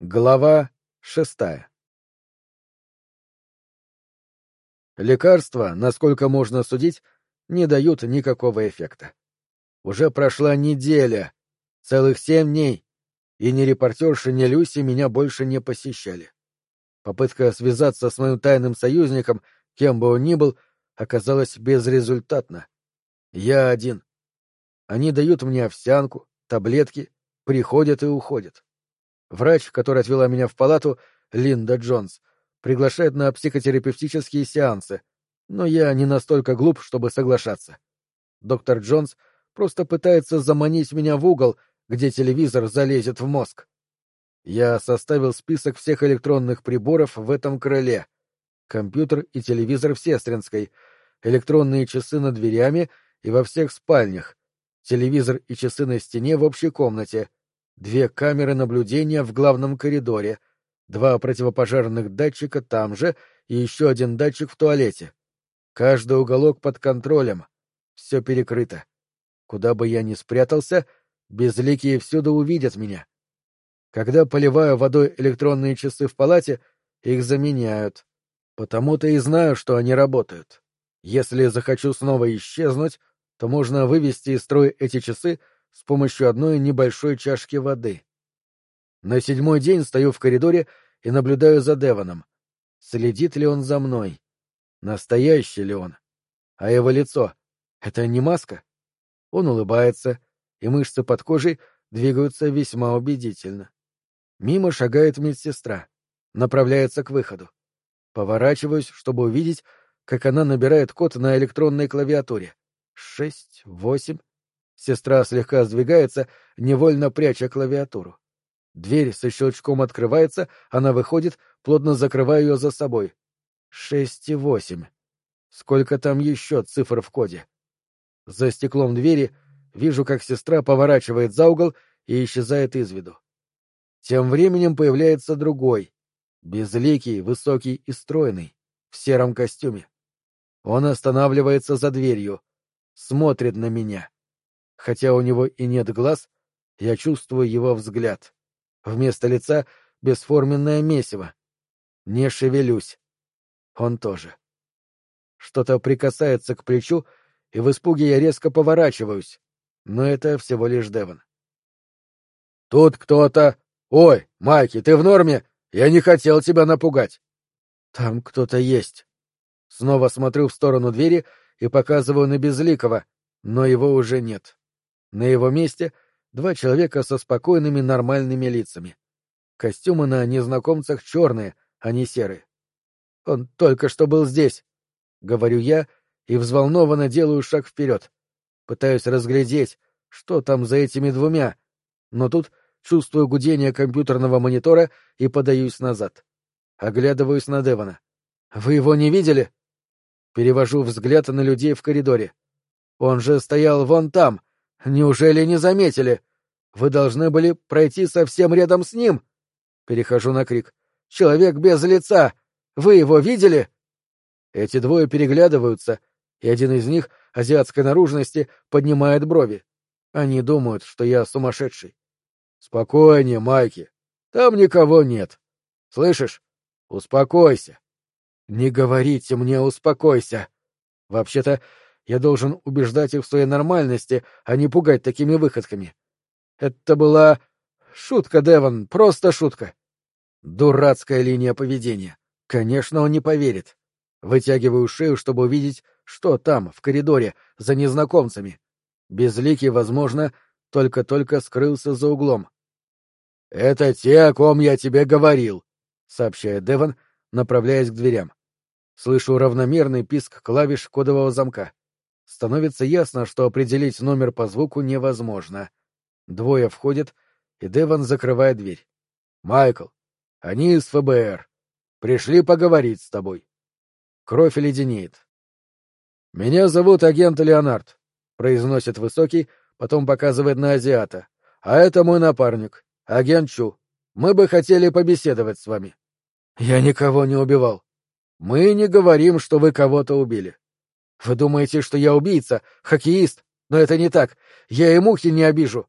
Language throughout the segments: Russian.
Глава шестая Лекарства, насколько можно судить, не дают никакого эффекта. Уже прошла неделя, целых семь дней, и ни репортерша, ни Люси меня больше не посещали. Попытка связаться с моим тайным союзником, кем бы он ни был, оказалась безрезультатна. Я один. Они дают мне овсянку, таблетки, приходят и уходят. Врач, который отвела меня в палату, Линда Джонс, приглашает на психотерапевтические сеансы, но я не настолько глуп, чтобы соглашаться. Доктор Джонс просто пытается заманить меня в угол, где телевизор залезет в мозг. Я составил список всех электронных приборов в этом крыле. Компьютер и телевизор в Сестринской, электронные часы над дверями и во всех спальнях, телевизор и часы на стене в общей комнате, две камеры наблюдения в главном коридоре, два противопожарных датчика там же и еще один датчик в туалете. Каждый уголок под контролем. Все перекрыто. Куда бы я ни спрятался, безликие всюду увидят меня. Когда поливаю водой электронные часы в палате, их заменяют. Потому-то и знаю, что они работают. Если захочу снова исчезнуть, то можно вывести из строя эти часы с помощью одной небольшой чашки воды. На седьмой день стою в коридоре и наблюдаю за Деваном. Следит ли он за мной? Настоящий ли он? А его лицо — это не маска? Он улыбается, и мышцы под кожей двигаются весьма убедительно. Мимо шагает медсестра, направляется к выходу. Поворачиваюсь, чтобы увидеть, как она набирает код на электронной клавиатуре. Шесть, восемь, Сестра слегка сдвигается, невольно пряча клавиатуру. Дверь со щелчком открывается, она выходит, плотно закрывая ее за собой. Шесть и восемь. Сколько там еще цифр в коде? За стеклом двери вижу, как сестра поворачивает за угол и исчезает из виду. Тем временем появляется другой, безликий, высокий и стройный, в сером костюме. Он останавливается за дверью, смотрит на меня. Хотя у него и нет глаз, я чувствую его взгляд. Вместо лица — бесформенное месиво. Не шевелюсь. Он тоже. Что-то прикасается к плечу, и в испуге я резко поворачиваюсь. Но это всего лишь Девон. «Тут кто-то... Ой, Майки, ты в норме? Я не хотел тебя напугать!» «Там кто-то есть». Снова смотрю в сторону двери и показываю на Безликого, но его уже нет. На его месте два человека со спокойными нормальными лицами. Костюмы на незнакомцах черные, а не серые. Он только что был здесь, — говорю я и взволнованно делаю шаг вперед. Пытаюсь разглядеть, что там за этими двумя, но тут чувствую гудение компьютерного монитора и подаюсь назад. Оглядываюсь на Девона. «Вы его не видели?» Перевожу взгляд на людей в коридоре. «Он же стоял вон там, Неужели не заметили? Вы должны были пройти совсем рядом с ним. Перехожу на крик. Человек без лица. Вы его видели? Эти двое переглядываются, и один из них, азиатской наружности, поднимает брови. Они думают, что я сумасшедший. Спокойнее, Майки. Там никого нет. Слышишь? Успокойся. Не говорите мне «успокойся». Вообще-то, я должен убеждать их в своей нормальности, а не пугать такими выходками. Это была шутка, Деван, просто шутка. Дурацкая линия поведения. Конечно, он не поверит. Вытягиваю шею, чтобы увидеть, что там, в коридоре, за незнакомцами. Безликий, возможно, только-только скрылся за углом. — Это те, о ком я тебе говорил, — сообщает Деван, направляясь к дверям. Слышу равномерный писк клавиш кодового замка. Становится ясно, что определить номер по звуку невозможно. Двое входят, и Деван закрывает дверь. «Майкл, они из ФБР. Пришли поговорить с тобой». Кровь леденеет. «Меня зовут агент Леонард», — произносит высокий, потом показывает на азиата. «А это мой напарник, агент Чу. Мы бы хотели побеседовать с вами». «Я никого не убивал». «Мы не говорим, что вы кого-то убили. Вы думаете, что я убийца, хоккеист, но это не так. Я и мухи не обижу.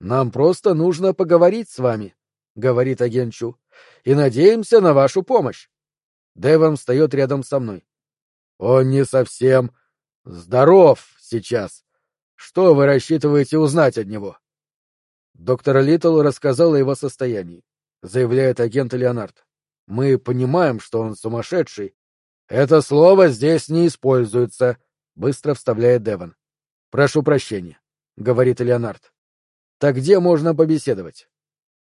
Нам просто нужно поговорить с вами. говорит агент Чу, — «и надеемся на вашу помощь». Дэвон встает рядом со мной. «Он не совсем здоров сейчас. Что вы рассчитываете узнать от него?» Доктор Литл рассказал о его состоянии, заявляет агент Леонард. «Мы понимаем, что он сумасшедший. Это слово здесь не используется», — быстро вставляет Девон. «Прошу прощения», — говорит Леонард. «Так где можно побеседовать?»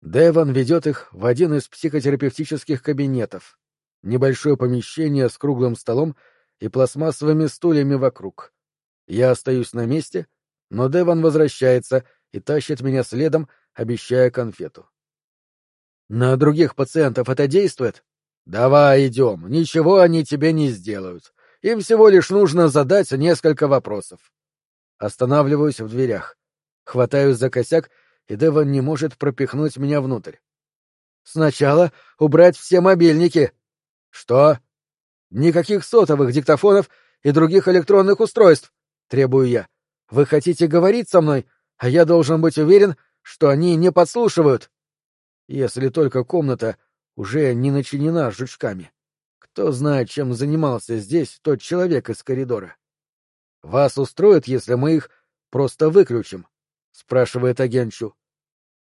Девон ведет их в один из психотерапевтических кабинетов. Небольшое помещение с круглым столом и пластмассовыми стульями вокруг. Я остаюсь на месте, но Девон возвращается и тащит меня следом, обещая конфету. «На других пациентов это действует?» «Давай идем, ничего они тебе не сделают. Им всего лишь нужно задать несколько вопросов». Останавливаюсь в дверях. Хватаюсь за косяк, и Девон не может пропихнуть меня внутрь. «Сначала убрать все мобильники!» «Что?» «Никаких сотовых, диктофонов и других электронных устройств!» — требую я. «Вы хотите говорить со мной, а я должен быть уверен, что они не подслушивают?» Если только комната уже не начинена жучками. Кто знает, чем занимался здесь тот человек из коридора. «Вас устроит, если мы их просто выключим?» — спрашивает агентчу.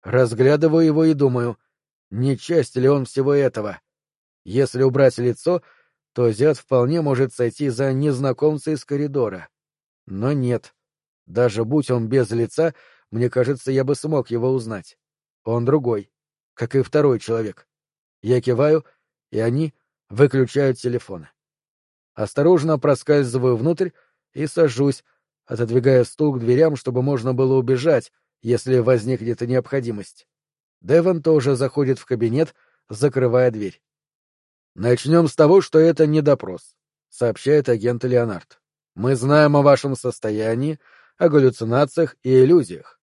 Разглядываю его и думаю, не часть ли он всего этого. Если убрать лицо, то зят вполне может сойти за незнакомца из коридора. Но нет. Даже будь он без лица, мне кажется, я бы смог его узнать. Он другой, как и второй человек. Я киваю, и они выключают телефоны. Осторожно проскальзываю внутрь и сажусь, отодвигая стул к дверям, чтобы можно было убежать, если возникнет необходимость. Девон тоже заходит в кабинет, закрывая дверь. «Начнем с того, что это не допрос», — сообщает агент Леонард. «Мы знаем о вашем состоянии, о галлюцинациях и иллюзиях.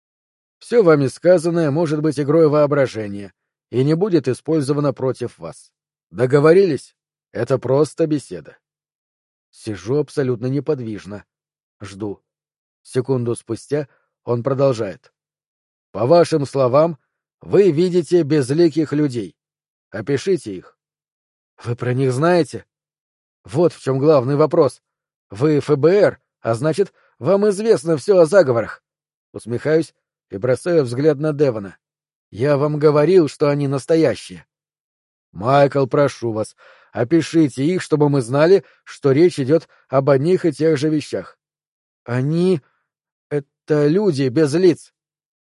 Все вами сказанное может быть игрой воображения и не будет использовано против вас. Договорились? Это просто беседа». Сижу абсолютно неподвижно. Жду. Секунду спустя он продолжает. По вашим словам, вы видите безликих людей. Опишите их. Вы про них знаете? Вот в чем главный вопрос. Вы ФБР, а значит, вам известно все о заговорах. Усмехаюсь и бросаю взгляд на Девона. Я вам говорил, что они настоящие. Майкл, прошу вас, опишите их, чтобы мы знали, что речь идет об одних и тех же вещах. Они — это люди без лиц.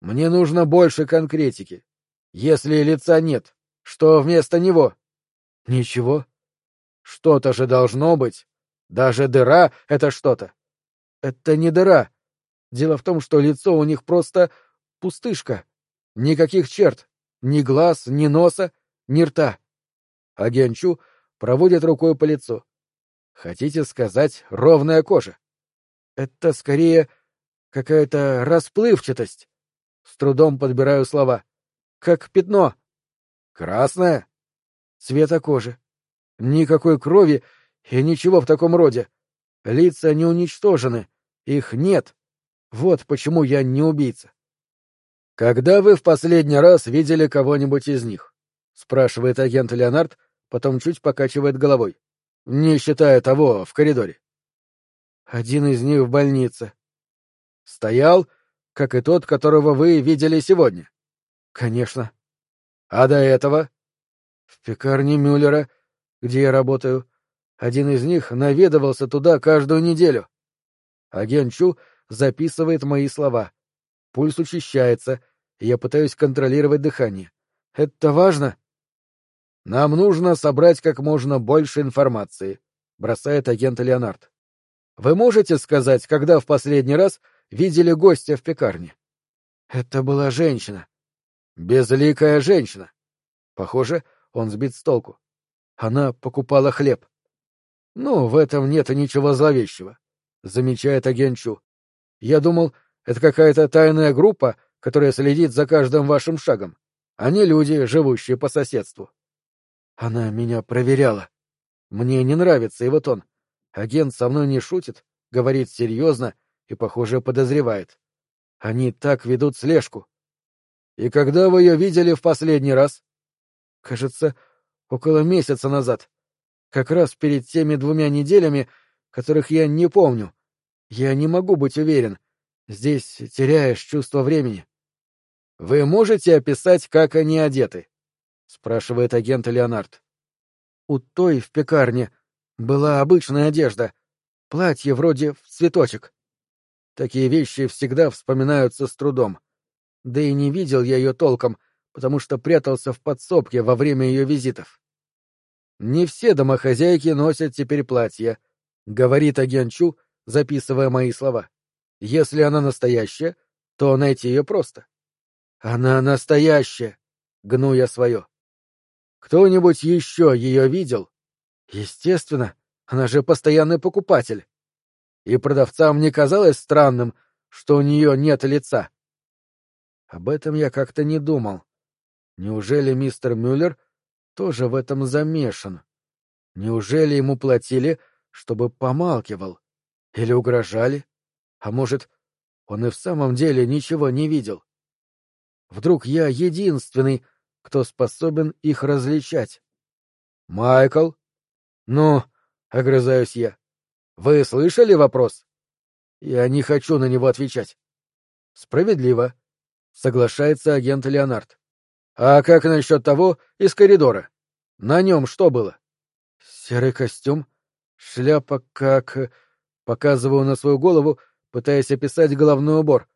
Мне нужно больше конкретики. Если лица нет, что вместо него? Ничего. Что-то же должно быть. Даже дыра — это что-то. Это не дыра. Дело в том, что лицо у них просто пустышка. Никаких черт. Ни глаз, ни носа, ни рта. Агент Чу проводит рукой по лицу. Хотите сказать, ровная кожа? Это скорее какая-то расплывчатость. С трудом подбираю слова. Как пятно. Красное? Цвета кожи. Никакой крови и ничего в таком роде. Лица не уничтожены. Их нет. Вот почему я не убийца. Когда вы в последний раз видели кого-нибудь из них? спрашивает агент Леонард, потом чуть покачивает головой. Не считая того в коридоре. Один из них в больнице. Стоял как и тот, которого вы видели сегодня? — Конечно. — А до этого? — В пекарне Мюллера, где я работаю. Один из них наведывался туда каждую неделю. Агент Чу записывает мои слова. Пульс учащается, я пытаюсь контролировать дыхание. Это важно? — Нам нужно собрать как можно больше информации, — бросает агент Леонард. — Вы можете сказать, когда в последний раз видели гостя в пекарне. Это была женщина. Безликая женщина. Похоже, он сбит с толку. Она покупала хлеб. Ну, в этом нет ничего зловещего, замечает агент Чу. Я думал, это какая-то тайная группа, которая следит за каждым вашим шагом, а не люди, живущие по соседству. Она меня проверяла. Мне не нравится его тон. Агент со мной не шутит, говорит серьезно и, похоже, подозревает. Они так ведут слежку. И когда вы ее видели в последний раз? Кажется, около месяца назад. Как раз перед теми двумя неделями, которых я не помню. Я не могу быть уверен. Здесь теряешь чувство времени. — Вы можете описать, как они одеты? — спрашивает агент Леонард. — У той в пекарне была обычная одежда. Платье вроде в цветочек. Такие вещи всегда вспоминаются с трудом. Да и не видел я ее толком, потому что прятался в подсобке во время ее визитов. Не все домохозяйки носят теперь платья, — говорит агент Чу, записывая мои слова. Если она настоящая, то найти ее просто. Она настоящая, — гну я свое. Кто-нибудь еще ее видел? Естественно, она же постоянный покупатель. И продавцам не казалось странным, что у нее нет лица. Об этом я как-то не думал. Неужели мистер Мюллер тоже в этом замешан? Неужели ему платили, чтобы помалкивал? Или угрожали? А может, он и в самом деле ничего не видел? Вдруг я единственный, кто способен их различать? Майкл? Ну, огрызаюсь я. Вы слышали вопрос? Я не хочу на него отвечать. Справедливо. Соглашается агент Леонард. А как насчет того из коридора? На нем что было? Серый костюм, шляпа как... Показываю на свою голову, пытаясь описать головной убор.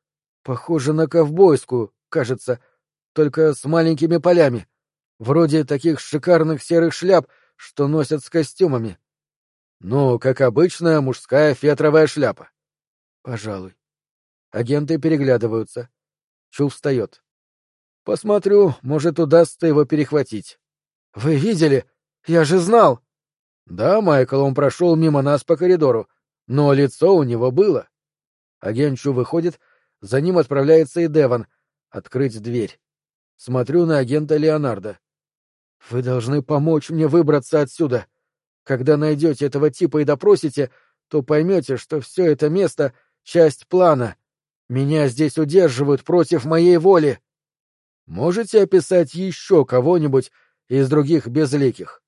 Похоже на ковбойскую, кажется, только с маленькими полями. Вроде таких шикарных серых шляп, что носят с костюмами. Ну, как обычная мужская фетровая шляпа. Пожалуй. Агенты переглядываются. Чул встает. Посмотрю, может, удастся его перехватить. Вы видели? Я же знал. Да, Майкл, он прошел мимо нас по коридору, но лицо у него было. Агент Чу выходит, за ним отправляется и Деван. Открыть дверь. Смотрю на агента Леонардо. Вы должны помочь мне выбраться отсюда. Когда найдете этого типа и допросите, то поймете, что все это место — часть плана. Меня здесь удерживают против моей воли. Можете описать еще кого-нибудь из других безликих?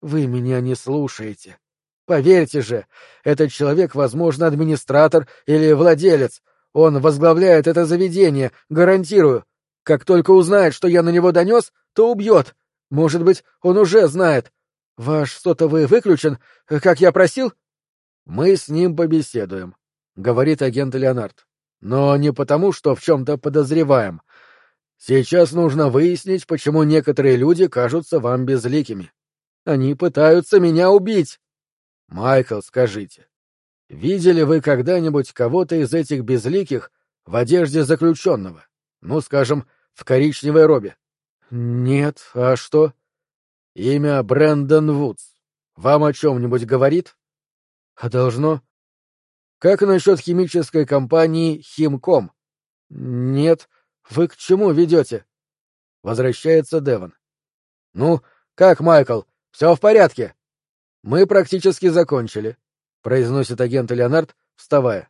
Вы меня не слушаете. Поверьте же, этот человек, возможно, администратор или владелец. Он возглавляет это заведение, гарантирую. Как только узнает, что я на него донес, то убьет. Может быть, он уже знает. Ваш сотовый выключен, как я просил? Мы с ним побеседуем, — говорит агент Леонард. Но не потому, что в чем-то подозреваем. Сейчас нужно выяснить, почему некоторые люди кажутся вам безликими. Они пытаются меня убить. Майкл, скажите, видели вы когда-нибудь кого-то из этих безликих в одежде заключенного? Ну, скажем, в коричневой робе? Нет, а что? Имя Брэндон Вудс. Вам о чем-нибудь говорит? А должно? Как насчет химической компании Химком? Нет. Вы к чему ведете? Возвращается Деван. Ну, как, Майкл, все в порядке? Мы практически закончили, произносит агент Леонард, вставая.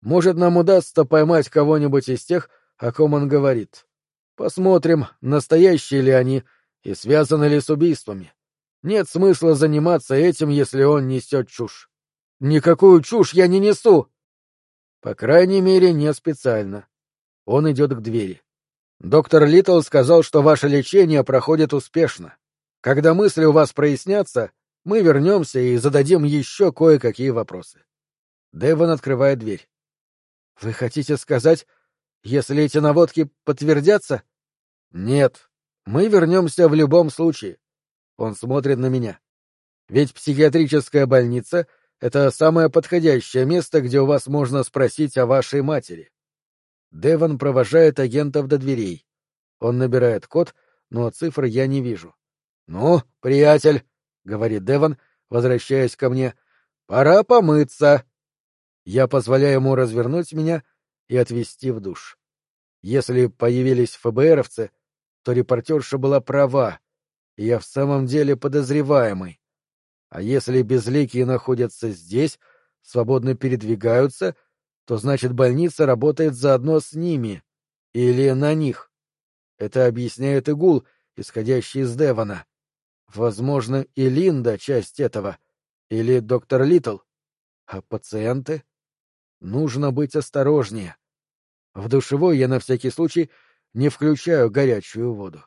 Может, нам удастся поймать кого-нибудь из тех, о ком он говорит. Посмотрим, настоящие ли они и связаны ли с убийствами. Нет смысла заниматься этим, если он несет чушь. Никакую чушь я не несу. По крайней мере, не специально. Он идет к двери. Доктор Литл сказал, что ваше лечение проходит успешно. Когда мысли у вас прояснятся, мы вернемся и зададим еще кое-какие вопросы. Дэвон открывает дверь. — Вы хотите сказать, если эти наводки подтвердятся? — Нет. Мы вернемся в любом случае. Он смотрит на меня. Ведь психиатрическая больница — это самое подходящее место, где у вас можно спросить о вашей матери. Деван провожает агентов до дверей. Он набирает код, но цифр я не вижу. — Ну, приятель, — говорит Деван, возвращаясь ко мне, — пора помыться. Я позволяю ему развернуть меня и отвезти в душ. Если появились ФБРовцы, то репортерша была права, и я в самом деле подозреваемый. А если безликие находятся здесь, свободно передвигаются, то значит больница работает заодно с ними или на них. Это объясняет игул исходящий из Девона. Возможно, и Линда часть этого. Или доктор Литл. А пациенты? Нужно быть осторожнее. В душевой я на всякий случай не включаю горячую воду.